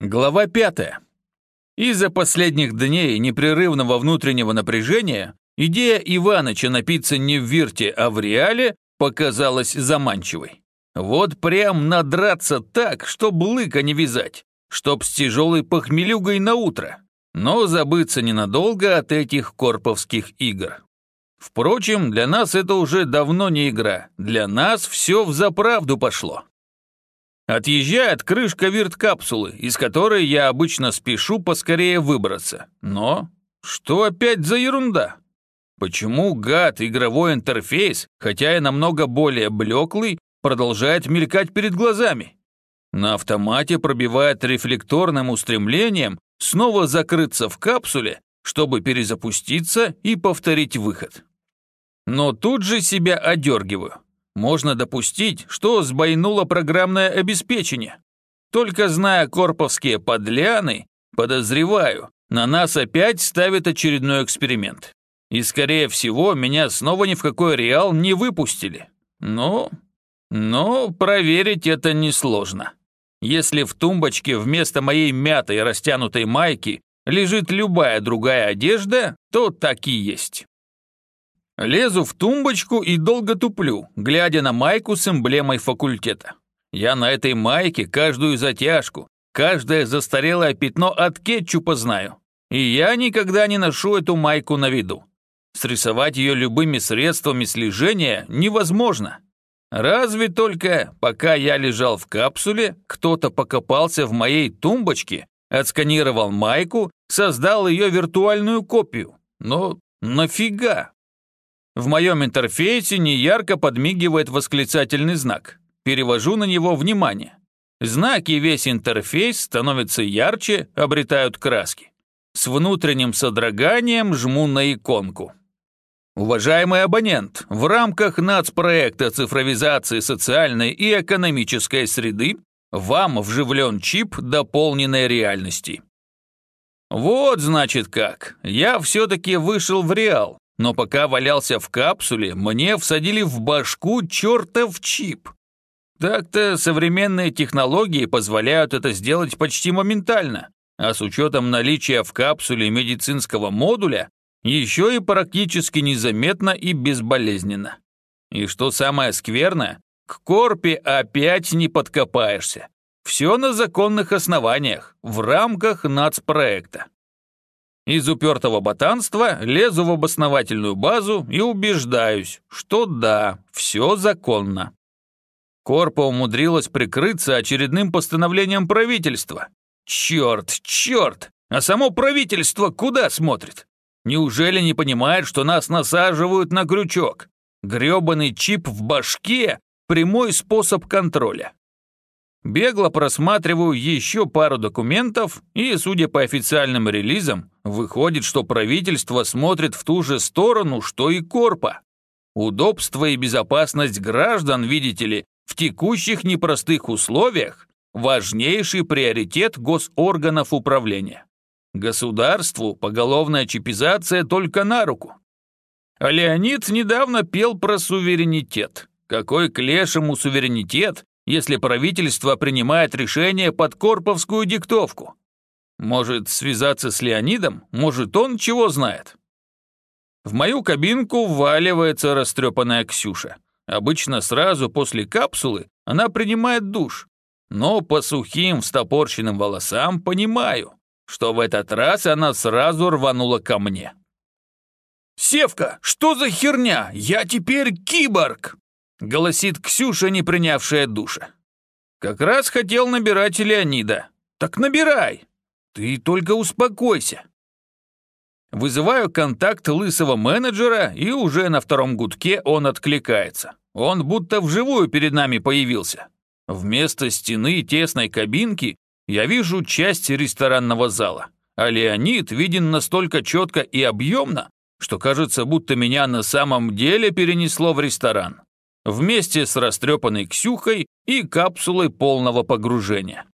Глава пятая. Из-за последних дней непрерывного внутреннего напряжения идея Иваныча напиться не в Вирте, а в Реале показалась заманчивой. Вот прям надраться так, чтоб лыка не вязать, чтоб с тяжелой похмелюгой на утро, но забыться ненадолго от этих корповских игр. Впрочем, для нас это уже давно не игра, для нас все в заправду пошло. Отъезжает крышка вирт-капсулы, из которой я обычно спешу поскорее выбраться. Но что опять за ерунда? Почему гад игровой интерфейс, хотя и намного более блеклый, продолжает мелькать перед глазами? На автомате пробивает рефлекторным устремлением снова закрыться в капсуле, чтобы перезапуститься и повторить выход. Но тут же себя одергиваю. Можно допустить, что сбойнуло программное обеспечение. Только зная корповские подляны, подозреваю, на нас опять ставят очередной эксперимент. И, скорее всего, меня снова ни в какой реал не выпустили. Но... Но проверить это несложно. Если в тумбочке вместо моей мятой растянутой майки лежит любая другая одежда, то так и есть. Лезу в тумбочку и долго туплю, глядя на майку с эмблемой факультета. Я на этой майке каждую затяжку, каждое застарелое пятно от кетчупа знаю. И я никогда не ношу эту майку на виду. Срисовать ее любыми средствами слежения невозможно. Разве только, пока я лежал в капсуле, кто-то покопался в моей тумбочке, отсканировал майку, создал ее виртуальную копию. Но нафига? В моем интерфейсе неярко подмигивает восклицательный знак. Перевожу на него внимание. Знаки весь интерфейс становятся ярче, обретают краски. С внутренним содроганием жму на иконку. Уважаемый абонент, в рамках нацпроекта цифровизации социальной и экономической среды вам вживлен чип дополненной реальности. Вот значит как, я все-таки вышел в реал, но пока валялся в капсуле, мне всадили в башку чертов чип. Так-то современные технологии позволяют это сделать почти моментально, а с учетом наличия в капсуле медицинского модуля, еще и практически незаметно и безболезненно. И что самое скверное, к Корпе опять не подкопаешься. Все на законных основаниях, в рамках нацпроекта. Из упертого ботанства лезу в обосновательную базу и убеждаюсь, что да, все законно. Корпа умудрилась прикрыться очередным постановлением правительства. Черт, черт! А само правительство куда смотрит? Неужели не понимает, что нас насаживают на крючок? Грёбаный чип в башке – прямой способ контроля. Бегло просматриваю еще пару документов, и, судя по официальным релизам, выходит, что правительство смотрит в ту же сторону, что и Корпа. Удобство и безопасность граждан, видите ли, в текущих непростых условиях – важнейший приоритет госорганов управления. Государству поголовная чипизация только на руку. А Леонид недавно пел про суверенитет. Какой к лешему суверенитет, если правительство принимает решение под корповскую диктовку? Может, связаться с Леонидом? Может, он чего знает? В мою кабинку вваливается растрепанная Ксюша. Обычно сразу после капсулы она принимает душ. Но по сухим встопорщенным волосам понимаю, что в этот раз она сразу рванула ко мне. «Севка, что за херня? Я теперь киборг!» Голосит Ксюша, не принявшая душа. Как раз хотел набирать Леонида. Так набирай. Ты только успокойся. Вызываю контакт лысого менеджера, и уже на втором гудке он откликается. Он будто вживую перед нами появился. Вместо стены тесной кабинки я вижу часть ресторанного зала, а Леонид виден настолько четко и объемно, что кажется, будто меня на самом деле перенесло в ресторан вместе с растрепанной Ксюхой и капсулой полного погружения.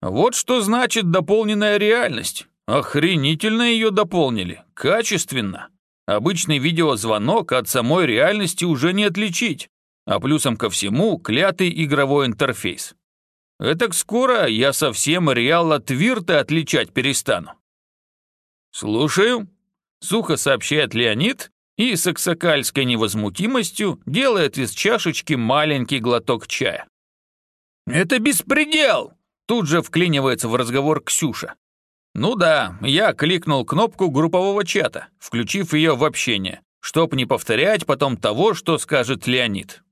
Вот что значит дополненная реальность. Охренительно ее дополнили, качественно. Обычный видеозвонок от самой реальности уже не отличить, а плюсом ко всему клятый игровой интерфейс. Этак скоро я совсем Реал от Вирта отличать перестану». «Слушаю», — сухо сообщает Леонид и с аксакальской невозмутимостью делает из чашечки маленький глоток чая. «Это беспредел!» — тут же вклинивается в разговор Ксюша. Ну да, я кликнул кнопку группового чата, включив ее в общение, чтоб не повторять потом того, что скажет Леонид.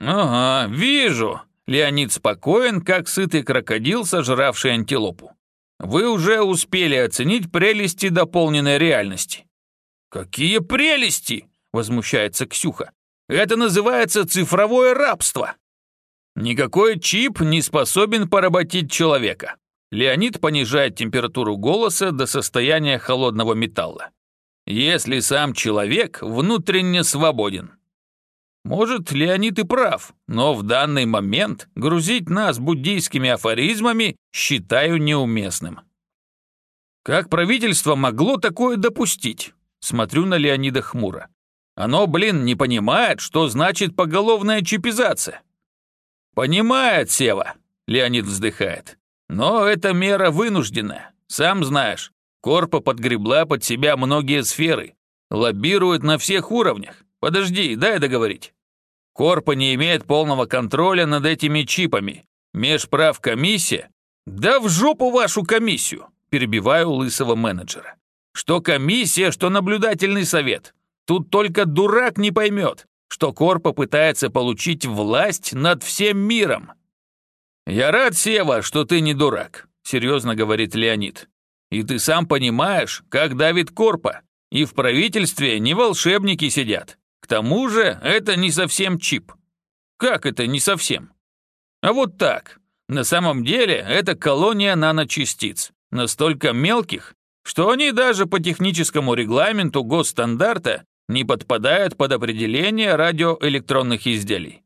«Ага, вижу!» Леонид спокоен, как сытый крокодил, сожравший антилопу. «Вы уже успели оценить прелести дополненной реальности». «Какие прелести!» — возмущается Ксюха. «Это называется цифровое рабство!» Никакой чип не способен поработить человека. Леонид понижает температуру голоса до состояния холодного металла. Если сам человек внутренне свободен. Может, Леонид и прав, но в данный момент грузить нас буддийскими афоризмами считаю неуместным. Как правительство могло такое допустить? Смотрю на Леонида хмуро. Оно, блин, не понимает, что значит поголовная чипизация. Понимает, Сева, Леонид вздыхает. Но эта мера вынужденная. Сам знаешь, Корпа подгребла под себя многие сферы. Лоббирует на всех уровнях. Подожди, дай договорить. Корпа не имеет полного контроля над этими чипами. Межправ комиссия? Да в жопу вашу комиссию, перебиваю лысого менеджера. Что комиссия, что наблюдательный совет. Тут только дурак не поймет, что Корпа пытается получить власть над всем миром. «Я рад, Сева, что ты не дурак», — серьезно говорит Леонид. «И ты сам понимаешь, как давит Корпа, и в правительстве не волшебники сидят. К тому же это не совсем чип». «Как это не совсем?» «А вот так. На самом деле это колония наночастиц, настолько мелких, что они даже по техническому регламенту госстандарта не подпадают под определение радиоэлектронных изделий.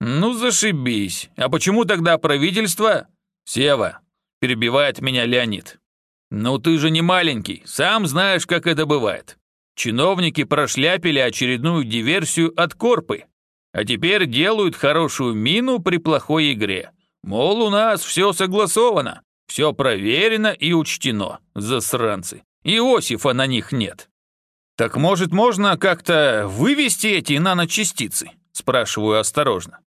«Ну, зашибись. А почему тогда правительство?» «Сева», — перебивает меня Леонид. «Ну ты же не маленький, сам знаешь, как это бывает. Чиновники прошляпили очередную диверсию от Корпы, а теперь делают хорошую мину при плохой игре. Мол, у нас все согласовано, все проверено и учтено, засранцы. Иосифа на них нет». «Так, может, можно как-то вывести эти наночастицы?» Спрашиваю осторожно.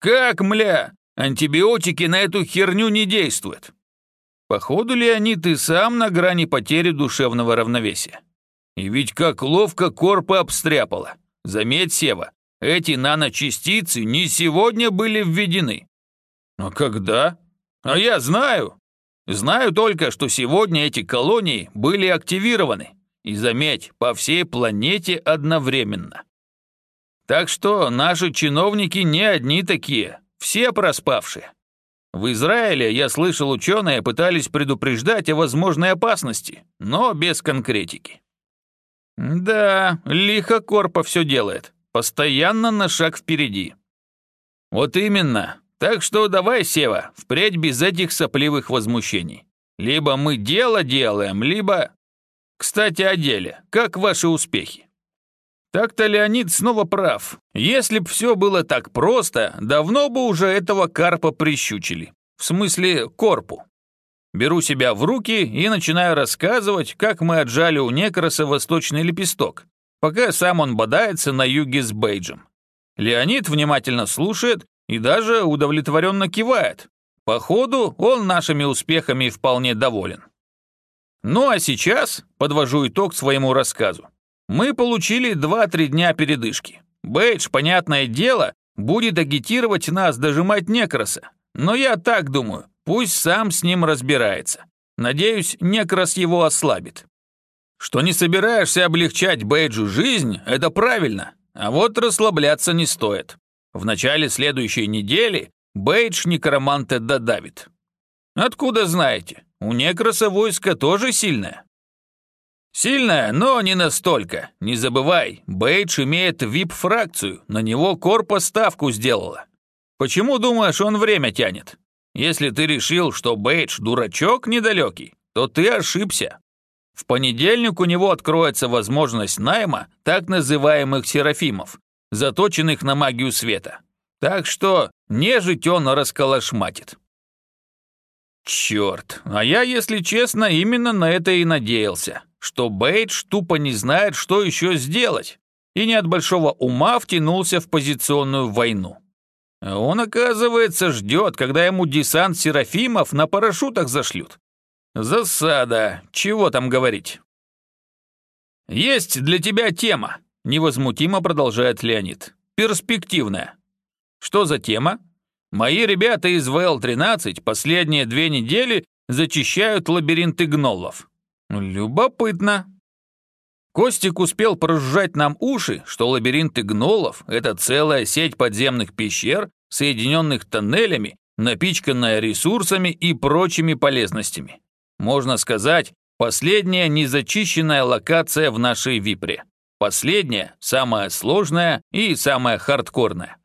«Как, мля? Антибиотики на эту херню не действуют». Походу, Леонид и сам на грани потери душевного равновесия. И ведь как ловко корпа обстряпала. Заметь, Сева, эти наночастицы не сегодня были введены. А когда? А я знаю. Знаю только, что сегодня эти колонии были активированы. И заметь, по всей планете одновременно. Так что наши чиновники не одни такие, все проспавшие. В Израиле, я слышал, ученые пытались предупреждать о возможной опасности, но без конкретики. Да, лихо Корпа все делает, постоянно на шаг впереди. Вот именно. Так что давай, Сева, впредь без этих сопливых возмущений. Либо мы дело делаем, либо... Кстати, о деле. Как ваши успехи? Так-то Леонид снова прав. Если б все было так просто, давно бы уже этого карпа прищучили. В смысле, корпу. Беру себя в руки и начинаю рассказывать, как мы отжали у Некроса восточный лепесток, пока сам он бодается на юге с Бейджем. Леонид внимательно слушает и даже удовлетворенно кивает. Походу, он нашими успехами вполне доволен. Ну а сейчас подвожу итог своему рассказу. Мы получили 2-3 дня передышки. Бейдж, понятное дело, будет агитировать нас дожимать Некроса. Но я так думаю, пусть сам с ним разбирается. Надеюсь, Некрос его ослабит. Что не собираешься облегчать Бейджу жизнь, это правильно. А вот расслабляться не стоит. В начале следующей недели Бейдж некроманта додавит. Откуда знаете? У Некроса войско тоже сильное. Сильная, но не настолько. Не забывай, Бейдж имеет вип-фракцию, на него Корпа ставку сделала. Почему думаешь, он время тянет? Если ты решил, что Бейдж дурачок недалекий, то ты ошибся. В понедельник у него откроется возможность найма так называемых серафимов, заточенных на магию света. Так что нежить он расколошматит. Черт, а я, если честно, именно на это и надеялся, что Бейдж тупо не знает, что еще сделать, и не от большого ума втянулся в позиционную войну. Он, оказывается, ждет, когда ему десант Серафимов на парашютах зашлют. Засада, чего там говорить. «Есть для тебя тема», — невозмутимо продолжает Леонид. «Перспективная». «Что за тема?» «Мои ребята из ВЛ-13 последние две недели зачищают лабиринты гнолов». «Любопытно», Костик успел прожужжать нам уши, что лабиринты гнолов – это целая сеть подземных пещер, соединенных тоннелями, напичканная ресурсами и прочими полезностями. Можно сказать, последняя незачищенная локация в нашей Випре. Последняя, самая сложная и самая хардкорная.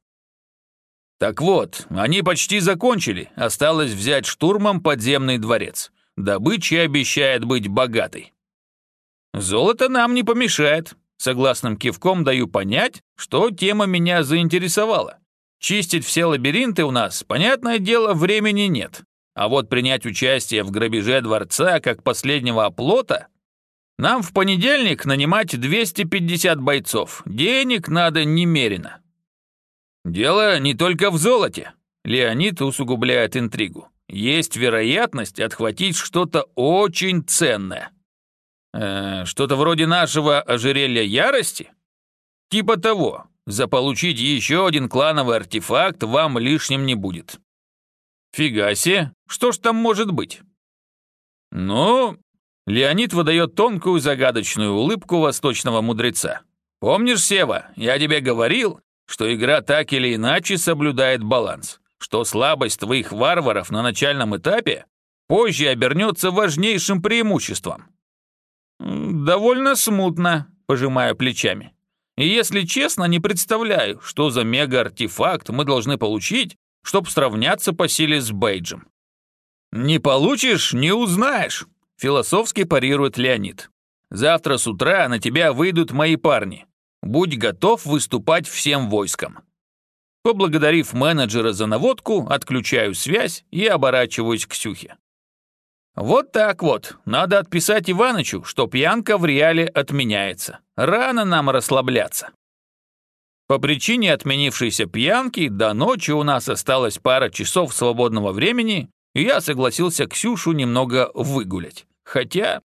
Так вот, они почти закончили, осталось взять штурмом подземный дворец. Добыча обещает быть богатой. Золото нам не помешает. Согласным кивком даю понять, что тема меня заинтересовала. Чистить все лабиринты у нас, понятное дело, времени нет. А вот принять участие в грабеже дворца как последнего оплота нам в понедельник нанимать 250 бойцов. Денег надо немерено. Дело не только в золоте. Леонид усугубляет интригу. Есть вероятность отхватить что-то очень ценное. Э, что-то вроде нашего ожерелья ярости? Типа того. Заполучить еще один клановый артефакт вам лишним не будет. Фига себе, что ж там может быть? Ну, Леонид выдает тонкую загадочную улыбку восточного мудреца. Помнишь, Сева, я тебе говорил, что игра так или иначе соблюдает баланс, что слабость твоих варваров на начальном этапе позже обернется важнейшим преимуществом. «Довольно смутно», — пожимая плечами. «И если честно, не представляю, что за мега-артефакт мы должны получить, чтобы сравняться по силе с Бейджем». «Не получишь — не узнаешь», — философски парирует Леонид. «Завтра с утра на тебя выйдут мои парни. Будь готов выступать всем войском». Поблагодарив менеджера за наводку, отключаю связь и оборачиваюсь к Сюхе. Вот так вот. Надо отписать Иванычу, что пьянка в реале отменяется. Рано нам расслабляться. По причине отменившейся пьянки до ночи у нас осталось пара часов свободного времени, и я согласился Ксюшу немного выгулять. Хотя,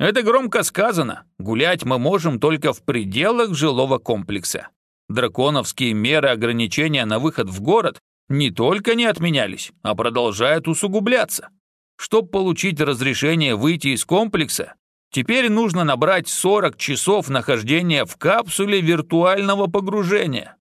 это громко сказано, гулять мы можем только в пределах жилого комплекса. Драконовские меры ограничения на выход в город не только не отменялись, а продолжают усугубляться. Чтобы получить разрешение выйти из комплекса, теперь нужно набрать 40 часов нахождения в капсуле виртуального погружения.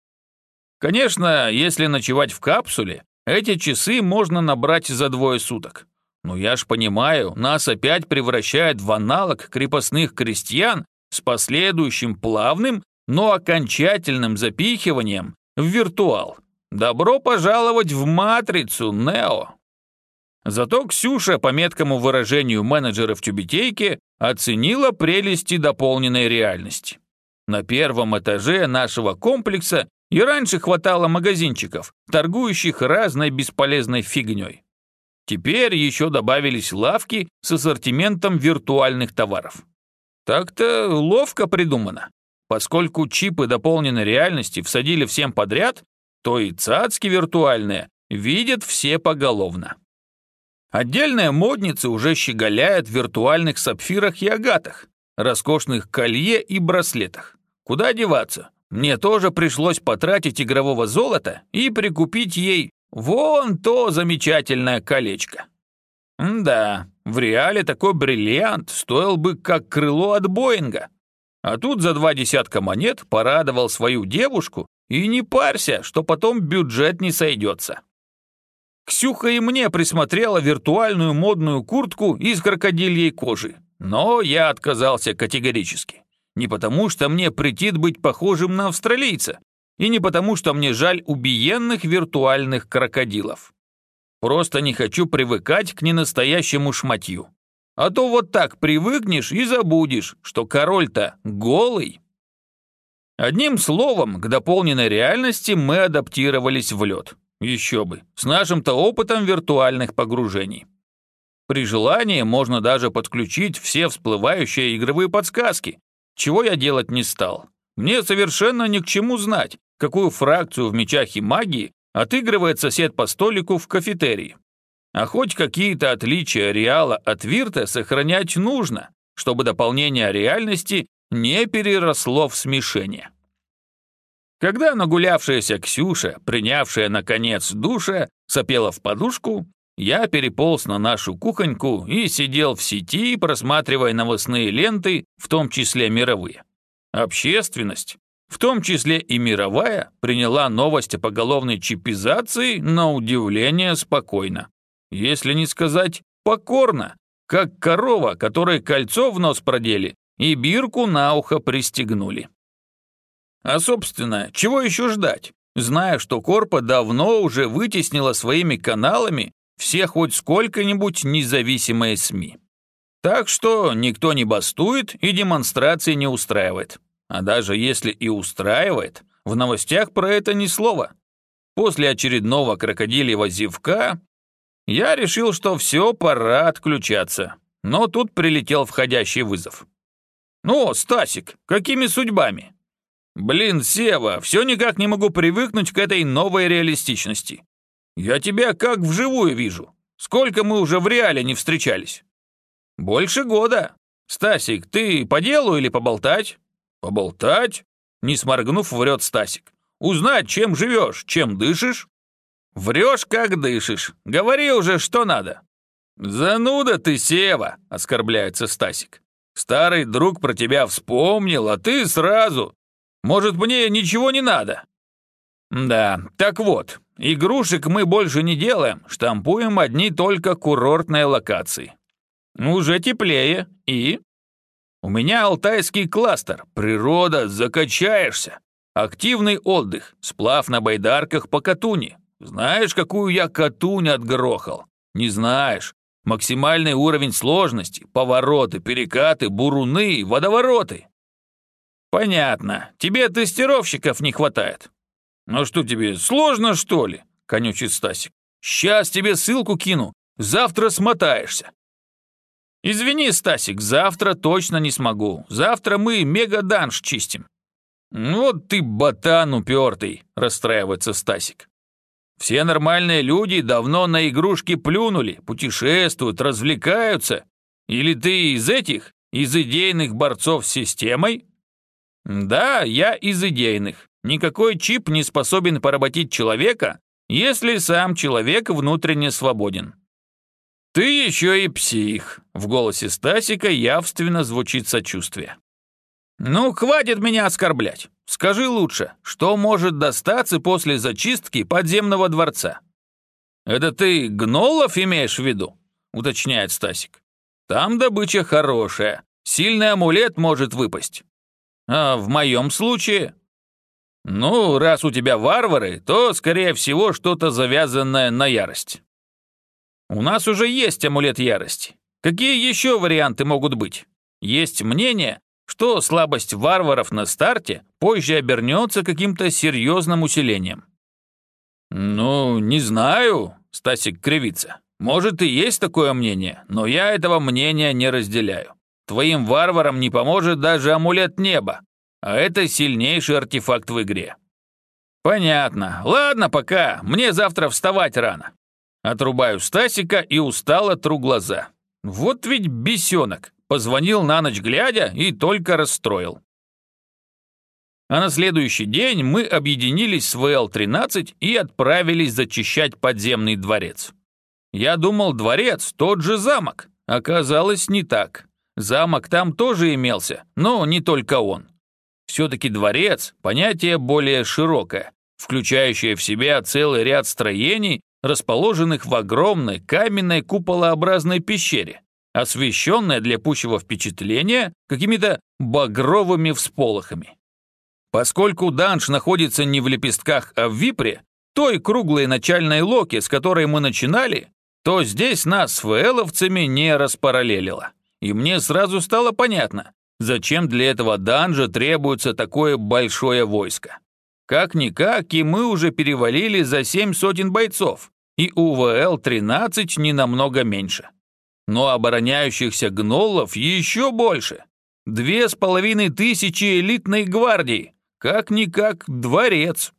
Конечно, если ночевать в капсуле, эти часы можно набрать за двое суток. Но я ж понимаю, нас опять превращает в аналог крепостных крестьян с последующим плавным, но окончательным запихиванием в виртуал. Добро пожаловать в матрицу, Нео. Зато Ксюша, по меткому выражению менеджера в тюбетейке, оценила прелести дополненной реальности. На первом этаже нашего комплекса и раньше хватало магазинчиков, торгующих разной бесполезной фигней. Теперь еще добавились лавки с ассортиментом виртуальных товаров. Так-то ловко придумано. Поскольку чипы дополненной реальности всадили всем подряд, то и цацки виртуальные видят все поголовно. Отдельные модницы уже щеголяют в виртуальных сапфирах и агатах, роскошных колье и браслетах. Куда деваться? Мне тоже пришлось потратить игрового золота и прикупить ей вон то замечательное колечко. М да, в реале такой бриллиант стоил бы как крыло от Боинга. А тут за два десятка монет порадовал свою девушку и не парься, что потом бюджет не сойдется. Ксюха и мне присмотрела виртуальную модную куртку из крокодильей кожи, но я отказался категорически. Не потому, что мне претит быть похожим на австралийца, и не потому, что мне жаль убиенных виртуальных крокодилов. Просто не хочу привыкать к ненастоящему шматью. А то вот так привыкнешь и забудешь, что король-то голый. Одним словом, к дополненной реальности мы адаптировались в лед. Еще бы, с нашим-то опытом виртуальных погружений. При желании можно даже подключить все всплывающие игровые подсказки, чего я делать не стал. Мне совершенно ни к чему знать, какую фракцию в мечах и магии отыгрывает сосед по столику в кафетерии. А хоть какие-то отличия Реала от Вирта сохранять нужно, чтобы дополнение реальности не переросло в смешение. Когда нагулявшаяся Ксюша, принявшая, наконец, душа, сопела в подушку, я переполз на нашу кухоньку и сидел в сети, просматривая новостные ленты, в том числе мировые. Общественность, в том числе и мировая, приняла новость о поголовной чипизации на удивление спокойно. Если не сказать покорно, как корова, которой кольцо в нос продели и бирку на ухо пристегнули. А, собственно, чего еще ждать, зная, что Корпа давно уже вытеснила своими каналами все хоть сколько-нибудь независимые СМИ. Так что никто не бастует и демонстрации не устраивает. А даже если и устраивает, в новостях про это ни слова. После очередного крокодильего зевка я решил, что все, пора отключаться. Но тут прилетел входящий вызов. «Ну, Стасик, какими судьбами?» «Блин, Сева, все никак не могу привыкнуть к этой новой реалистичности. «Я тебя как вживую вижу. Сколько мы уже в реале не встречались?» «Больше года. Стасик, ты по делу или поболтать?» «Поболтать?» Не сморгнув, врет Стасик. «Узнать, чем живешь, чем дышишь?» «Врешь, как дышишь. Говори уже, что надо». «Зануда ты, Сева!» — оскорбляется Стасик. «Старый друг про тебя вспомнил, а ты сразу. Может, мне ничего не надо?» «Да, так вот, Игрушек мы больше не делаем, штампуем одни только курортные локации. Уже теплее и... У меня алтайский кластер, природа, закачаешься. Активный отдых, сплав на байдарках по Катуни. Знаешь, какую я Катунь отгрохал? Не знаешь. Максимальный уровень сложности, повороты, перекаты, буруны, водовороты. Понятно, тебе тестировщиков не хватает. «Ну что тебе, сложно, что ли?» — конючит Стасик. «Сейчас тебе ссылку кину, завтра смотаешься». «Извини, Стасик, завтра точно не смогу. Завтра мы мегаданж чистим». «Вот ты ботан упертый», — расстраивается Стасик. «Все нормальные люди давно на игрушки плюнули, путешествуют, развлекаются. Или ты из этих, из идейных борцов с системой?» «Да, я из идейных. Никакой чип не способен поработить человека, если сам человек внутренне свободен. «Ты еще и псих», — в голосе Стасика явственно звучит сочувствие. «Ну, хватит меня оскорблять. Скажи лучше, что может достаться после зачистки подземного дворца?» «Это ты гнолов имеешь в виду?» — уточняет Стасик. «Там добыча хорошая, сильный амулет может выпасть. А в моем случае «Ну, раз у тебя варвары, то, скорее всего, что-то завязанное на ярость». «У нас уже есть амулет ярости. Какие еще варианты могут быть? Есть мнение, что слабость варваров на старте позже обернется каким-то серьезным усилением». «Ну, не знаю», — Стасик кривится. «Может, и есть такое мнение, но я этого мнения не разделяю. Твоим варварам не поможет даже амулет неба, а это сильнейший артефакт в игре. Понятно. Ладно, пока. Мне завтра вставать рано. Отрубаю Стасика и устало тру глаза. Вот ведь бесенок. Позвонил на ночь глядя и только расстроил. А на следующий день мы объединились с ВЛ-13 и отправились зачищать подземный дворец. Я думал, дворец – тот же замок. Оказалось, не так. Замок там тоже имелся, но не только он. Все-таки дворец – понятие более широкое, включающее в себя целый ряд строений, расположенных в огромной каменной куполообразной пещере, освещенная для пущего впечатления какими-то багровыми всполохами. Поскольку данж находится не в лепестках, а в випре, той круглой начальной локе, с которой мы начинали, то здесь нас с ФЛовцами не распараллелило. И мне сразу стало понятно, Зачем для этого данжа требуется такое большое войско? Как-никак, и мы уже перевалили за семь сотен бойцов, и УВЛ-13 не намного меньше. Но обороняющихся гнолов еще больше. Две с половиной тысячи элитной гвардии. Как-никак дворец.